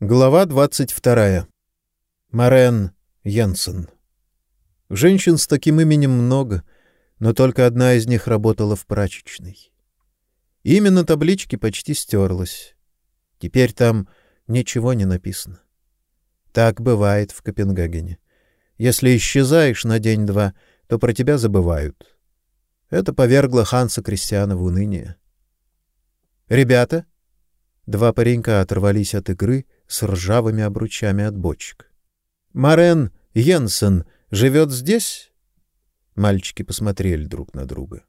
Глава 22. Марен Янсен. Женщин с таким именем много, но только одна из них работала в прачечной. Имя на табличке почти стерлось. Теперь там ничего не написано. Так бывает в Копенгагене. Если исчезаешь на день-два, то про тебя забывают. Это повергло Ханса Кристиана в уныние. «Ребята!» Два паренька оторвались от игры — с ржавыми обручами от бочек. Марен Йенсен живет здесь? Мальчики посмотрели друг на друга.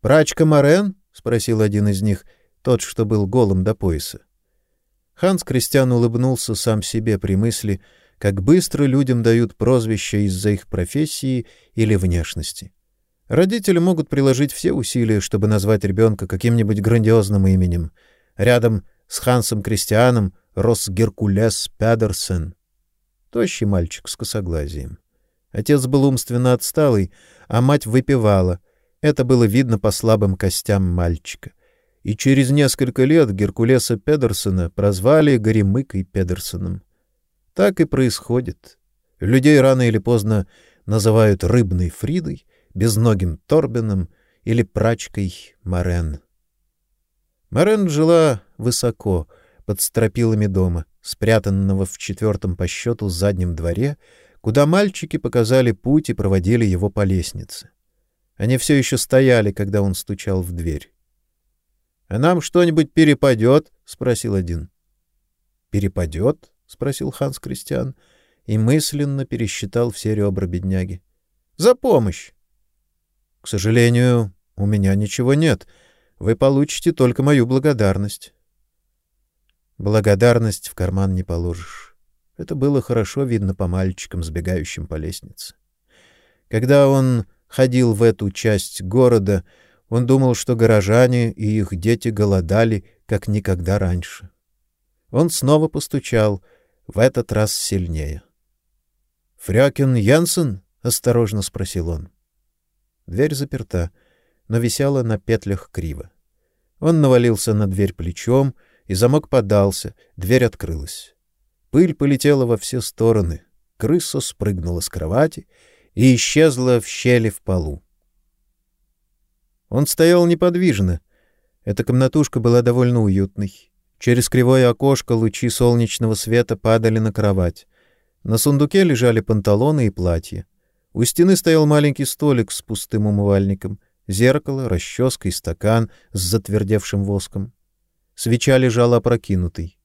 Прачка Марен? спросил один из них, тот, что был голым до пояса. Ханс Кристиан улыбнулся сам себе при мысли, как быстро людям дают прозвища из-за их профессии или внешности. Родители могут приложить все усилия, чтобы назвать ребенка каким-нибудь грандиозным именем. Рядом с Хансом Кристианом рос Геркулес Педерсен. Тощий мальчик с косоглазием. Отец был умственно отсталый, а мать выпивала. Это было видно по слабым костям мальчика. И через несколько лет Геркулеса Педерсона прозвали Горемыкой Педерсоном. Так и происходит. Людей рано или поздно называют рыбной Фридой, безногим Торбином или прачкой Марен. Марен жила высоко — под стропилами дома, спрятанного в четвертом по счету заднем дворе, куда мальчики показали путь и проводили его по лестнице. Они все еще стояли, когда он стучал в дверь. — А нам что-нибудь перепадет? — спросил один. — Перепадет? — спросил Ханс Кристиан и мысленно пересчитал все ребра бедняги. — За помощь! — К сожалению, у меня ничего нет. Вы получите только мою благодарность. Благодарность в карман не положишь. Это было хорошо видно по мальчикам, сбегающим по лестнице. Когда он ходил в эту часть города, он думал, что горожане и их дети голодали, как никогда раньше. Он снова постучал, в этот раз сильнее. «Фрёкин Янсен?» — осторожно спросил он. Дверь заперта, но висела на петлях криво. Он навалился на дверь плечом — и замок подался, дверь открылась. Пыль полетела во все стороны, крыса спрыгнула с кровати и исчезла в щели в полу. Он стоял неподвижно. Эта комнатушка была довольно уютной. Через кривое окошко лучи солнечного света падали на кровать. На сундуке лежали панталоны и платья. У стены стоял маленький столик с пустым умывальником, зеркало, расческа и стакан с затвердевшим воском. Свеча лежала опрокинутой.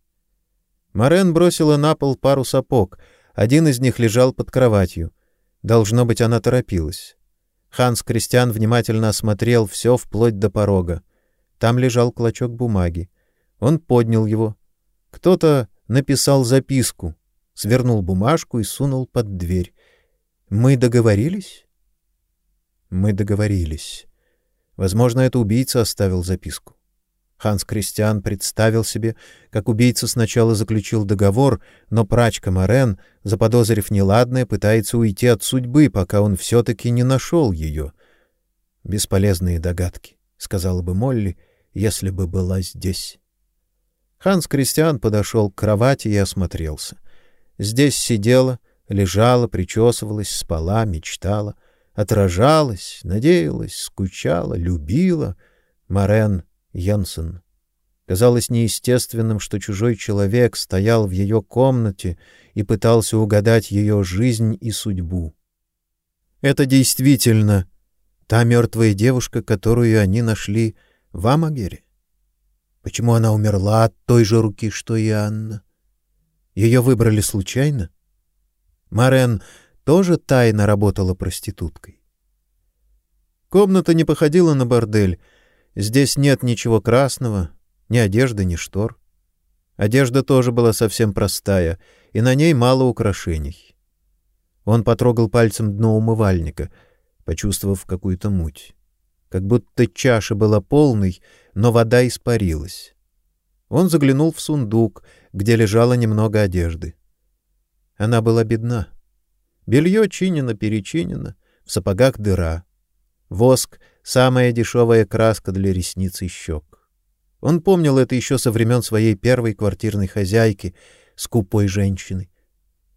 Марен бросила на пол пару сапог. Один из них лежал под кроватью. Должно быть, она торопилась. Ханс Кристиан внимательно осмотрел все вплоть до порога. Там лежал клочок бумаги. Он поднял его. Кто-то написал записку, свернул бумажку и сунул под дверь. Мы договорились? Мы договорились. Возможно, это убийца оставил записку. Ханс Кристиан представил себе, как убийца сначала заключил договор, но прачка Морен, заподозрив неладное, пытается уйти от судьбы, пока он все-таки не нашел ее. «Бесполезные догадки», — сказала бы Молли, если бы была здесь. Ханс Кристиан подошел к кровати и осмотрелся. Здесь сидела, лежала, причесывалась, спала, мечтала, отражалась, надеялась, скучала, любила. Морен Янсен. Казалось неестественным, что чужой человек стоял в ее комнате и пытался угадать ее жизнь и судьбу. Это действительно та мертвая девушка, которую они нашли в Амагере. Почему она умерла от той же руки, что и Анна? Ее выбрали случайно? Марен тоже тайно работала проституткой. Комната не походила на бордель, Здесь нет ничего красного, ни одежды, ни штор. Одежда тоже была совсем простая, и на ней мало украшений. Он потрогал пальцем дно умывальника, почувствовав какую-то муть. Как будто чаша была полной, но вода испарилась. Он заглянул в сундук, где лежало немного одежды. Она была бедна. Белье чинено-перечинено, в сапогах дыра. Воск Самая дешевая краска для ресниц и щек. Он помнил это еще со времен своей первой квартирной хозяйки, скупой женщины.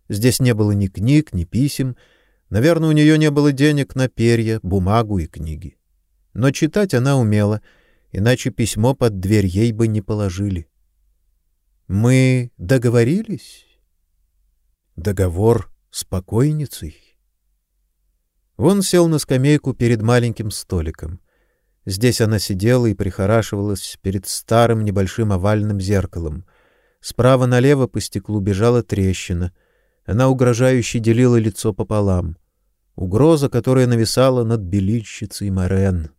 Здесь не было ни книг, ни писем. Наверное, у нее не было денег на перья, бумагу и книги. Но читать она умела, иначе письмо под дверь ей бы не положили. Мы договорились? Договор с покойницей. Он сел на скамейку перед маленьким столиком. Здесь она сидела и прихорашивалась перед старым небольшим овальным зеркалом. Справа налево по стеклу бежала трещина. Она угрожающе делила лицо пополам. Угроза, которая нависала над белильщицей Морен.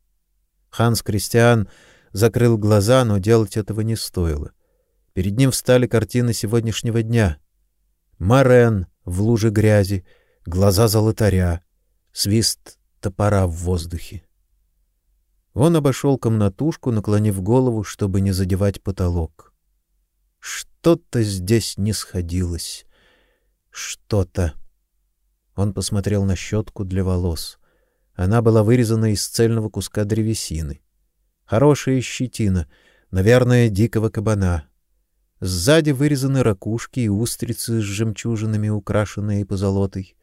Ханс Кристиан закрыл глаза, но делать этого не стоило. Перед ним встали картины сегодняшнего дня. Морен в луже грязи, глаза золотаря, свист топора в воздухе. Он обошел комнатушку, наклонив голову, чтобы не задевать потолок. Что-то здесь не сходилось. Что-то. Он посмотрел на щетку для волос. Она была вырезана из цельного куска древесины. Хорошая щетина, наверное, дикого кабана. Сзади вырезаны ракушки и устрицы с жемчужинами, украшенные позолотой.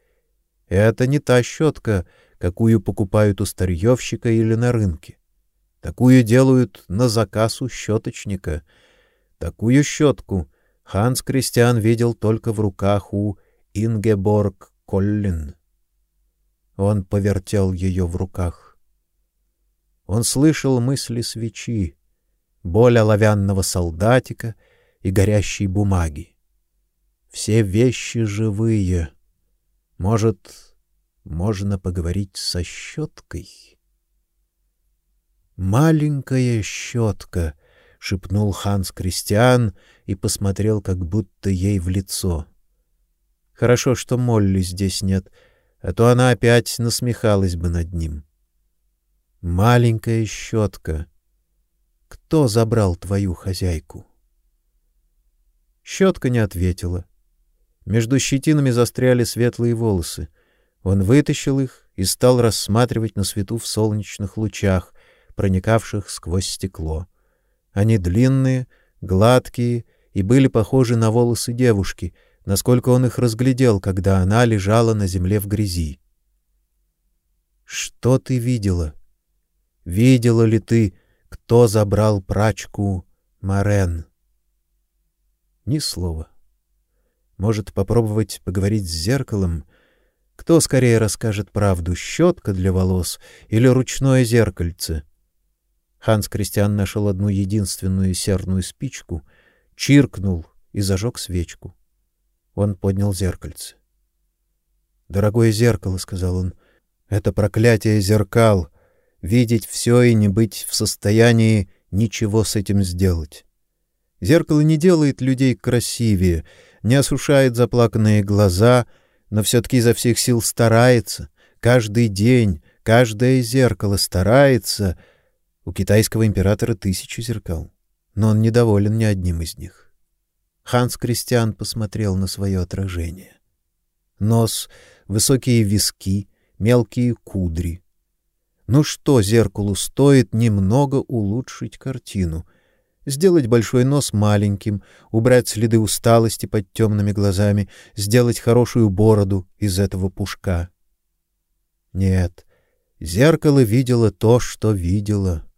Это не та щетка, какую покупают у старьевщика или на рынке. Такую делают на заказ у щеточника. Такую щетку Ханс Кристиан видел только в руках у Ингеборг Коллин. Он повертел ее в руках. Он слышал мысли свечи, боль оловянного солдатика и горящей бумаги. Все вещи живые. Может, можно поговорить со щеткой? Маленькая щетка, — шепнул Ханс Кристиан и посмотрел как будто ей в лицо. Хорошо, что Молли здесь нет, а то она опять насмехалась бы над ним. Маленькая щетка. Кто забрал твою хозяйку? Щетка не ответила. Между щетинами застряли светлые волосы. Он вытащил их и стал рассматривать на свету в солнечных лучах, проникавших сквозь стекло. Они длинные, гладкие и были похожи на волосы девушки, насколько он их разглядел, когда она лежала на земле в грязи. Что ты видела? Видела ли ты, кто забрал прачку Марен? Ни слова. Может, попробовать поговорить с зеркалом? Кто скорее расскажет правду, щетка для волос или ручное зеркальце? Ханс Кристиан нашел одну единственную серную спичку, чиркнул и зажег свечку. Он поднял зеркальце. «Дорогое зеркало», — сказал он, — «это проклятие зеркал, видеть все и не быть в состоянии ничего с этим сделать. Зеркало не делает людей красивее, не осушает заплаканные глаза, но все-таки изо всех сил старается, каждый день, каждое зеркало старается. У китайского императора тысячи зеркал, но он недоволен ни одним из них. Ханс Кристиан посмотрел на свое отражение. Нос, высокие виски, мелкие кудри. Ну что зеркалу стоит немного улучшить картину? Сделать большой нос маленьким, убрать следы усталости под темными глазами, сделать хорошую бороду из этого пушка. Нет, зеркало видело то, что видело.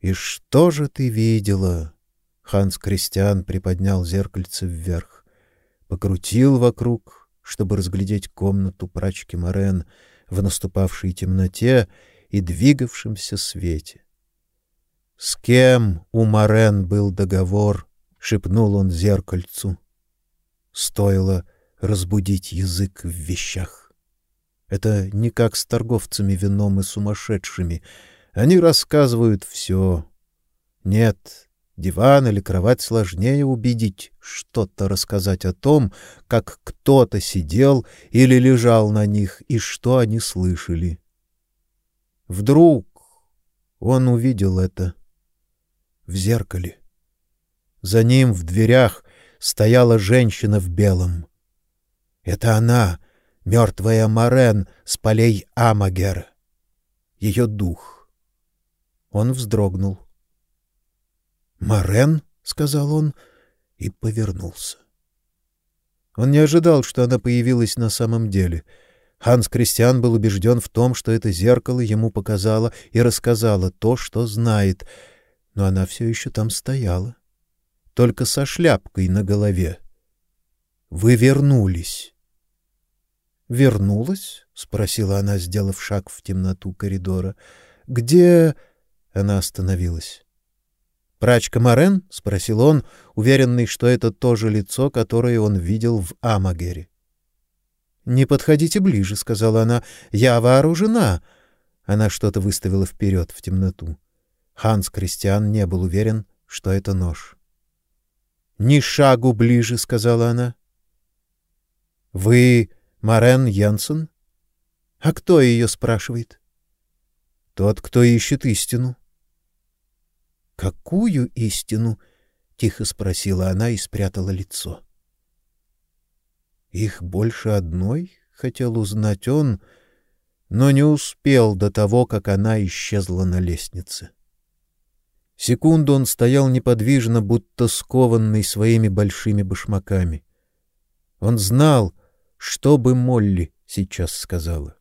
И что же ты видела? Ханс Кристиан приподнял зеркальце вверх, покрутил вокруг, чтобы разглядеть комнату прачки Морен в наступавшей темноте и двигавшемся свете. С кем у Морен был договор, шепнул он зеркальцу. Стоило разбудить язык в вещах. Это не как с торговцами вином и сумасшедшими. Они рассказывают все. Нет, Диван или кровать сложнее убедить, что-то рассказать о том, как кто-то сидел или лежал на них и что они слышали. Вдруг он увидел это в зеркале. За ним в дверях стояла женщина в белом. Это она, мертвая Марен с полей Амагер. Ее дух. Он вздрогнул. Марен, сказал он, и повернулся. Он не ожидал, что она появилась на самом деле. Ханс Кристиан был убежден в том, что это зеркало ему показало и рассказало то, что знает, но она все еще там стояла, только со шляпкой на голове. Вы вернулись. Вернулась? спросила она, сделав шаг в темноту коридора. Где Она остановилась. Прачка Марен? спросил он, уверенный, что это то же лицо, которое он видел в Амагере. Не подходите ближе, сказала она. Я вооружена. Она что-то выставила вперед в темноту. Ханс Кристиан не был уверен, что это нож. Ни шагу ближе, сказала она. Вы Марен Янсен? А кто ее спрашивает? Тот, кто ищет истину. Какую истину? тихо спросила она и спрятала лицо. Их больше одной, хотел узнать он, но не успел до того, как она исчезла на лестнице. Секунду он стоял неподвижно, будто скованный своими большими башмаками. Он знал, что бы Молли сейчас сказала.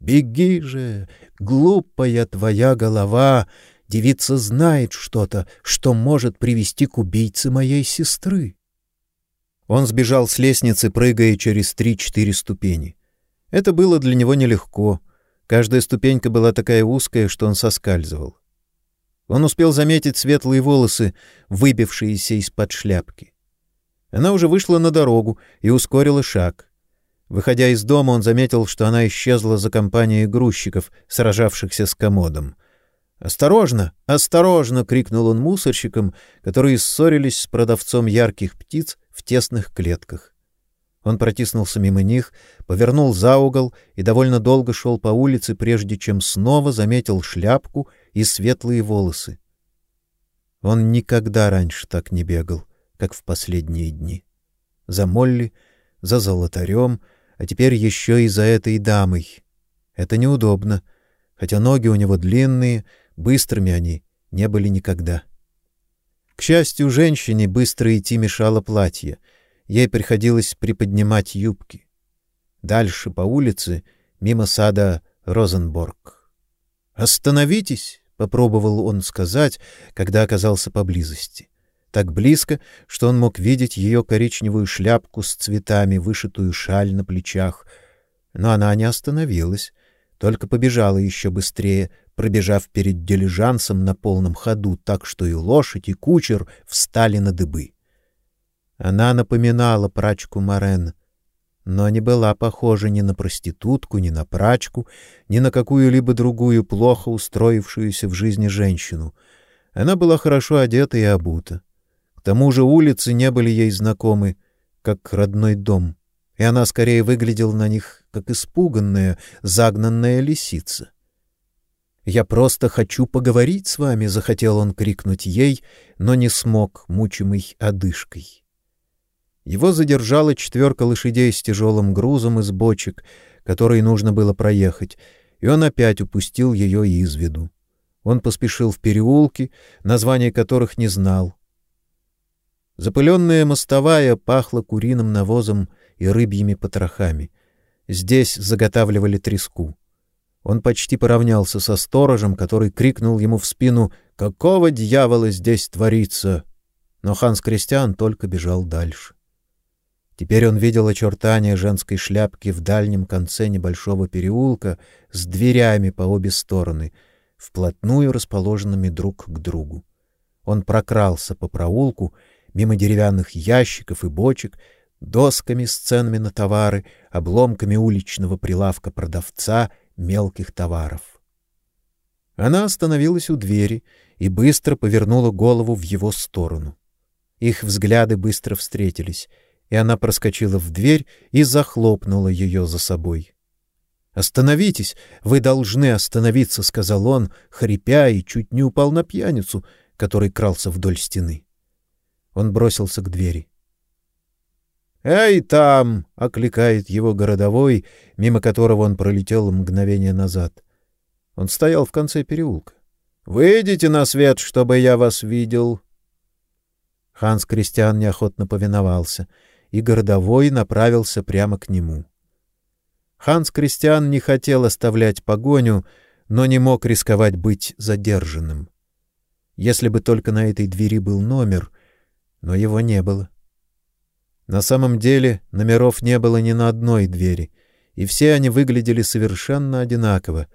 Беги же, глупая твоя голова, Девица знает что-то, что может привести к убийце моей сестры. Он сбежал с лестницы, прыгая через три-четыре ступени. Это было для него нелегко. Каждая ступенька была такая узкая, что он соскальзывал. Он успел заметить светлые волосы, выбившиеся из-под шляпки. Она уже вышла на дорогу и ускорила шаг. Выходя из дома, он заметил, что она исчезла за компанией грузчиков, сражавшихся с комодом — «Осторожно! Осторожно!» — крикнул он мусорщикам, которые ссорились с продавцом ярких птиц в тесных клетках. Он протиснулся мимо них, повернул за угол и довольно долго шел по улице, прежде чем снова заметил шляпку и светлые волосы. Он никогда раньше так не бегал, как в последние дни. За Молли, за золотарем, а теперь еще и за этой дамой. Это неудобно, хотя ноги у него длинные, Быстрыми они не были никогда. К счастью, женщине быстро идти мешало платье. Ей приходилось приподнимать юбки. Дальше по улице, мимо сада Розенборг. «Остановитесь!» — попробовал он сказать, когда оказался поблизости. Так близко, что он мог видеть ее коричневую шляпку с цветами, вышитую шаль на плечах. Но она не остановилась, только побежала еще быстрее, пробежав перед дилижансом на полном ходу, так что и лошадь, и кучер встали на дыбы. Она напоминала прачку Марен, но не была похожа ни на проститутку, ни на прачку, ни на какую-либо другую плохо устроившуюся в жизни женщину. Она была хорошо одета и обута. К тому же улицы не были ей знакомы, как родной дом, и она скорее выглядела на них как испуганная, загнанная лисица. «Я просто хочу поговорить с вами», — захотел он крикнуть ей, но не смог, мучимый одышкой. Его задержала четверка лошадей с тяжелым грузом из бочек, которые нужно было проехать, и он опять упустил ее из виду. Он поспешил в переулки, названия которых не знал. Запыленная мостовая пахла куриным навозом и рыбьими потрохами. Здесь заготавливали треску. Он почти поравнялся со сторожем, который крикнул ему в спину «Какого дьявола здесь творится?» Но Ханс Кристиан только бежал дальше. Теперь он видел очертания женской шляпки в дальнем конце небольшого переулка с дверями по обе стороны, вплотную расположенными друг к другу. Он прокрался по проулку мимо деревянных ящиков и бочек, досками с ценами на товары, обломками уличного прилавка продавца мелких товаров. Она остановилась у двери и быстро повернула голову в его сторону. Их взгляды быстро встретились, и она проскочила в дверь и захлопнула ее за собой. Остановитесь, вы должны остановиться, сказал он, хрипя и чуть не упал на пьяницу, который крался вдоль стены. Он бросился к двери. «Эй, там!» — окликает его городовой, мимо которого он пролетел мгновение назад. Он стоял в конце переулка. «Выйдите на свет, чтобы я вас видел!» Ханс Кристиан неохотно повиновался, и городовой направился прямо к нему. Ханс Кристиан не хотел оставлять погоню, но не мог рисковать быть задержанным. Если бы только на этой двери был номер, но его не было. На самом деле номеров не было ни на одной двери, и все они выглядели совершенно одинаково,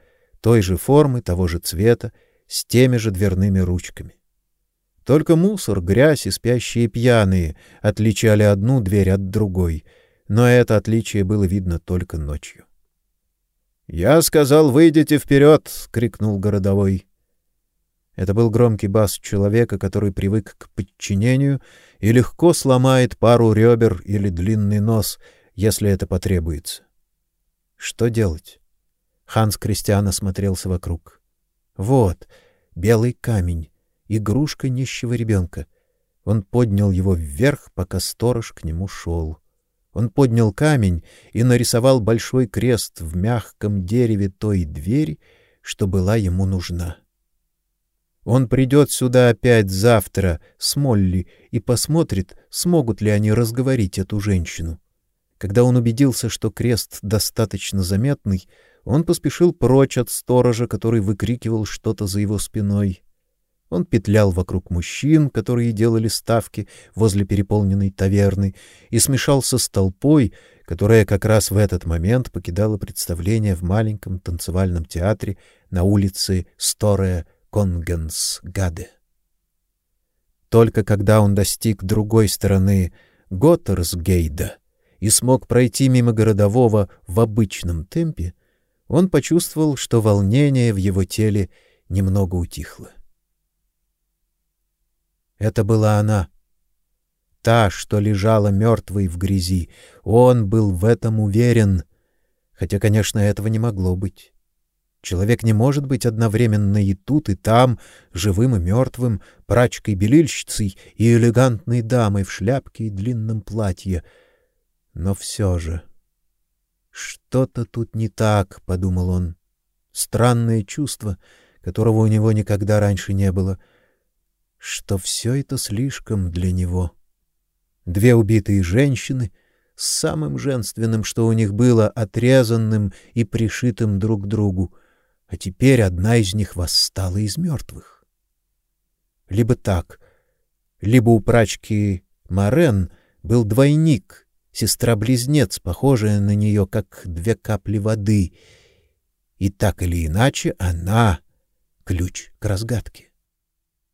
той же формы, того же цвета, с теми же дверными ручками. Только мусор, грязь и спящие пьяные отличали одну дверь от другой, но это отличие было видно только ночью. «Я сказал, выйдите вперед!» — крикнул городовой. Это был громкий бас человека, который привык к подчинению и легко сломает пару ребер или длинный нос, если это потребуется. Что делать? Ханс Кристиан осмотрелся вокруг. Вот, белый камень, игрушка нищего ребенка. Он поднял его вверх, пока сторож к нему шел. Он поднял камень и нарисовал большой крест в мягком дереве той двери, что была ему нужна. Он придет сюда опять завтра с Молли и посмотрит, смогут ли они разговорить эту женщину. Когда он убедился, что крест достаточно заметный, он поспешил прочь от сторожа, который выкрикивал что-то за его спиной. Он петлял вокруг мужчин, которые делали ставки возле переполненной таверны, и смешался с толпой, которая как раз в этот момент покидала представление в маленьком танцевальном театре на улице Сторе Конгенсгаде. Только когда он достиг другой стороны Готтерсгейда и смог пройти мимо городового в обычном темпе, он почувствовал, что волнение в его теле немного утихло. Это была она. Та, что лежала мертвой в грязи. Он был в этом уверен, хотя, конечно, этого не могло быть. Человек не может быть одновременно и тут, и там, живым и мертвым, прачкой-белильщицей и элегантной дамой в шляпке и длинном платье. Но все же... Что-то тут не так, — подумал он. Странное чувство, которого у него никогда раньше не было — что все это слишком для него. Две убитые женщины с самым женственным, что у них было, отрезанным и пришитым друг к другу, а теперь одна из них восстала из мертвых. Либо так, либо у прачки Марен был двойник, сестра-близнец, похожая на нее, как две капли воды, и так или иначе она — ключ к разгадке.